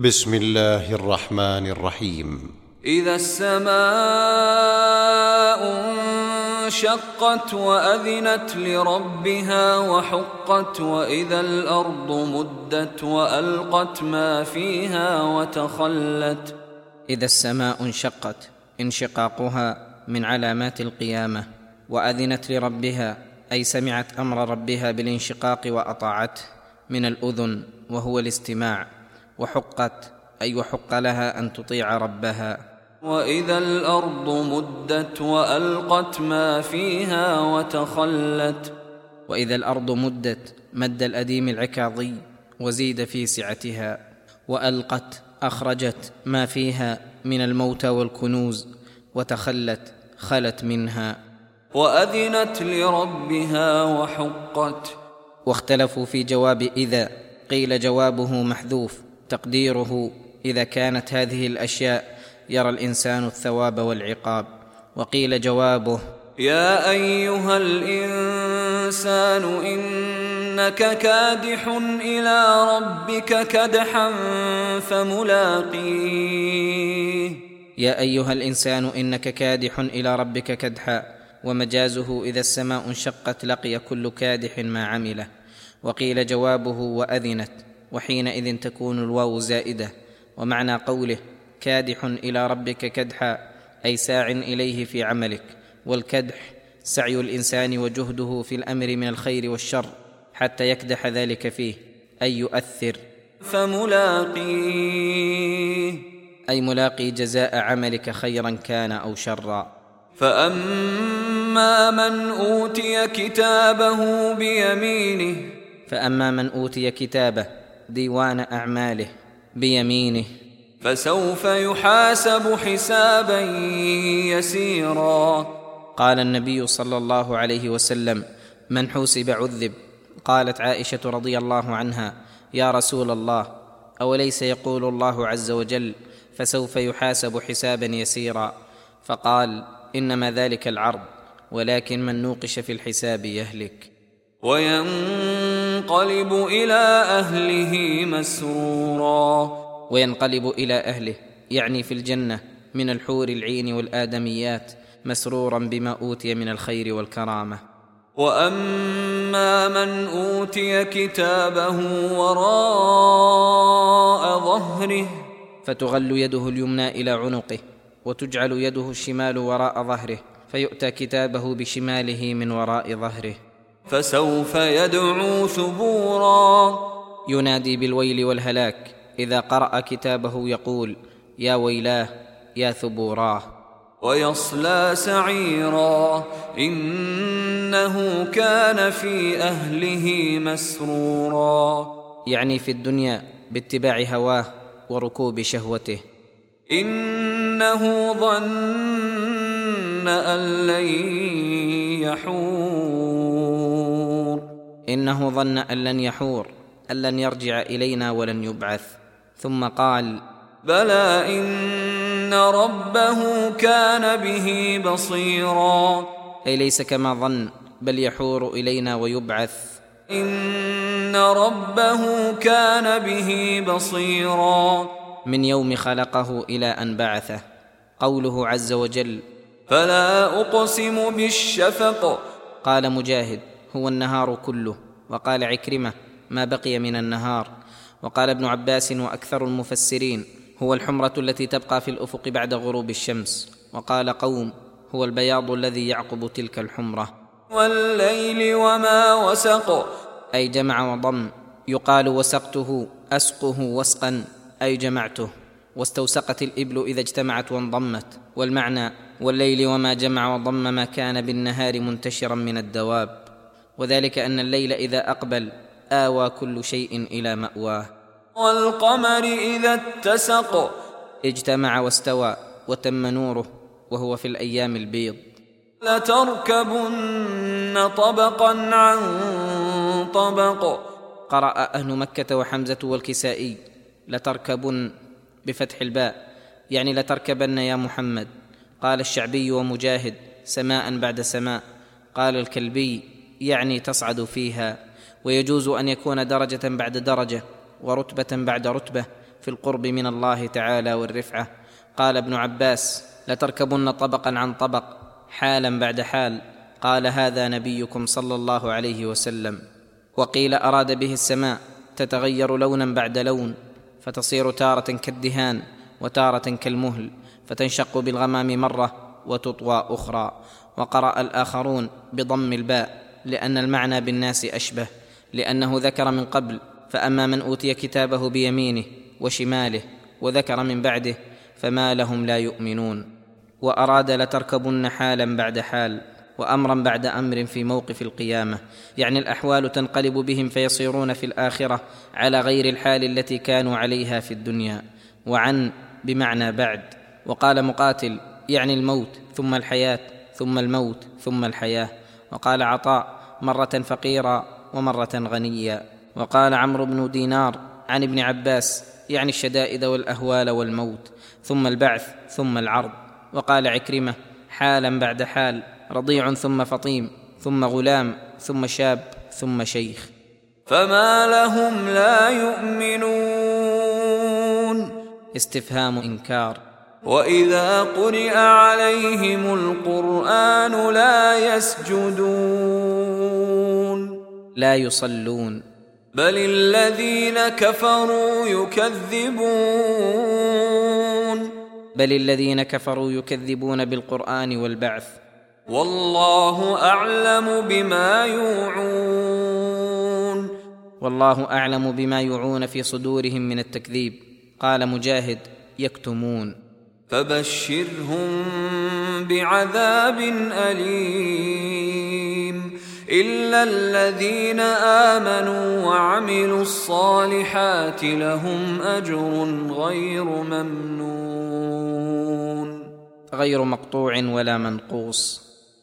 بسم الله الرحمن الرحيم. إذا السماء انشقت وأذنت لربها وحقت وإذا الأرض مدت وألقت ما فيها وتخلت. إذا السماء انشقت انشقاقها من علامات القيامة وأذنت لربها أي سمعت أمر ربها بالانشقاق وأطاعته من الأذن وهو الاستماع. وحقت أي وحق لها أن تطيع ربها. وإذا الأرض مدت وألقت ما فيها وتخلت. وإذا الأرض مدت مد الأديم العكاظي وزيد في سعتها. وألقت أخرجت ما فيها من الموتى والكنوز وتخلت خلت منها. وأذنت لربها وحقت. واختلفوا في جواب إذا قيل جوابه محذوف. تقديره إذا كانت هذه الأشياء يرى الإنسان الثواب والعقاب. وقيل جوابه يا أيها الإنسان إنك كادح إلى ربك كدحا فملاقيه. يا أيها الإنسان إنك كادح إلى ربك كدحا. ومجازه إذا السماء انشقت لقي كل كادح ما عمله. وقيل جوابه وأذنت. وحينئذ تكون الواو زائدة. ومعنى قوله كادح إلى ربك كدحا أي ساع إليه في عملك. والكدح سعي الإنسان وجهده في الأمر من الخير والشر حتى يكدح ذلك فيه أي يؤثر. فملاقيه. أي ملاقي جزاء عملك خيرا كان أو شرا. فأما من أوتي كتابه بيمينه. فأما من أوتي كتابه ديوان أعماله بيمينه. فسوف يحاسب حسابا يسيرا. قال النبي صلى الله عليه وسلم من حوسب عذب؟ قالت عائشة رضي الله عنها يا رسول الله أوليس يقول الله عز وجل فسوف يحاسب حسابا يسيرا؟ فقال إنما ذلك العرض ولكن من نوقش في الحساب يهلك. وينقلب إلى أهله مسرورا. وينقلب إلى أهله يعني في الجنة من الحور العين والآدميات مسرورا بما أوتي من الخير والكرامة. وأما من أوتي كتابه وراء ظهره فتغل يده اليمنى إلى عنقه وتجعل يده الشمال وراء ظهره فيؤتى كتابه بشماله من وراء ظهره. فسوف يدعو ثبورا. ينادي بالويل والهلاك إذا قرأ كتابه يقول يا ويلاه يا ثبوراه. ويصلى سعيرا. إنه كان في أهله مسرورا. يعني في الدنيا باتباع هواه وركوب شهوته. إنه ظن أن لن يحور. إنه ظن أن لن يحور أن لن يرجع إلينا ولن يبعث. ثم قال بلى إن ربه كان به بصيرا. أي ليس كما ظن بل يحور إلينا ويبعث. إن ربه كان به بصيرا. من يوم خلقه إلى أن بعثه. قوله عز وجل فلا أقسم بالشفق. قال مجاهد هو النهار كله. وقال عكرمة ما بقي من النهار. وقال ابن عباس وأكثر المفسرين هو الحمرة التي تبقى في الأفق بعد غروب الشمس. وقال قوم هو البياض الذي يعقب تلك الحمرة. والليل وما وسق. أي جمع وضم. يقال وسقته أسقه وسقا. أي جمعته. واستوسقت الإبل إذا اجتمعت وانضمت. والمعنى والليل وما جمع وضم ما كان بالنهار منتشرا من الدواب. وذلك أن الليل إذا أقبل آوى كل شيء إلى مأواه. والقمر إذا اتسق. اجتمع واستوى وتم نوره وهو في الأيام البيض. لتركبن طبقا عن طبق. قرأ أهل مكة وحمزة والكسائي لتركبن بفتح الباء يعني لتركبن يا محمد. قال الشعبي ومجاهد سماء بعد سماء. قال الكلبي يعني تصعد فيها ويجوز أن يكون درجة بعد درجة ورتبة بعد رتبة في القرب من الله تعالى والرفعة. قال ابن عباس لتركبن طبقا عن طبق حالا بعد حال. قال هذا نبيكم صلى الله عليه وسلم. وقيل أراد به السماء تتغير لونا بعد لون فتصير تارة كالدهان وتارة كالمهل فتنشق بالغمام مرة وتطوى أخرى. وقرأ الآخرون بضم الباء. لأن المعنى بالناس أشبه لأنه ذكر من قبل فأما من أوتي كتابه بيمينه وشماله وذكر من بعده فما لهم لا يؤمنون. وأراد لتركبن حالا بعد حال وامرا بعد أمر في موقف القيامة. يعني الأحوال تنقلب بهم فيصيرون في الآخرة على غير الحال التي كانوا عليها في الدنيا. وعن بمعنى بعد. وقال مقاتل يعني الموت ثم الحياة ثم الموت ثم الحياة. وقال عطاء مرة فقيرا ومرة غنيا. وقال عمرو بن دينار عن ابن عباس يعني الشدائد والأهوال والموت ثم البعث ثم العرض. وقال عكرمة حالا بعد حال رضيع ثم فطيم ثم غلام ثم شاب ثم شيخ. فما لهم لا يؤمنون. استفهام إنكار. واذا قرئ عليهم القران لا يسجدون لا يصلون بل الذين كفروا يكذبون بل الذين كفروا يكذبون بالقران والبعث والله اعلم بما يوعون والله اعلم بما يوعون في صدورهم من التكذيب قال مجاهد يكتمون فبشرهم بعذاب أليم. إلا الذين آمنوا وعملوا الصالحات لهم أجر غير ممنون. غير مقطوع ولا منقوص.